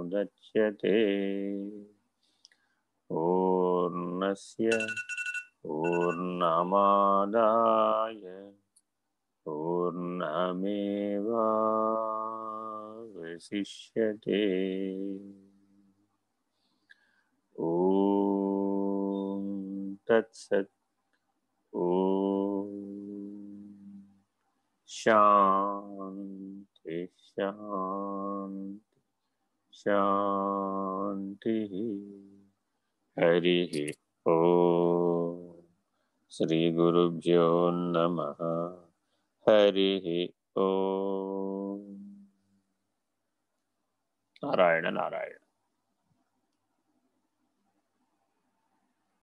मुदच्यते पूर्णस्य पूर्णमादाय पूर्णमेवावशिष्यते। ॐ तत्सत्। ॐ शान्ति शान्ति। शान्तिः हरि ओ श्री गुरुभ्यो नम। हरि ओ नारायण नारायण।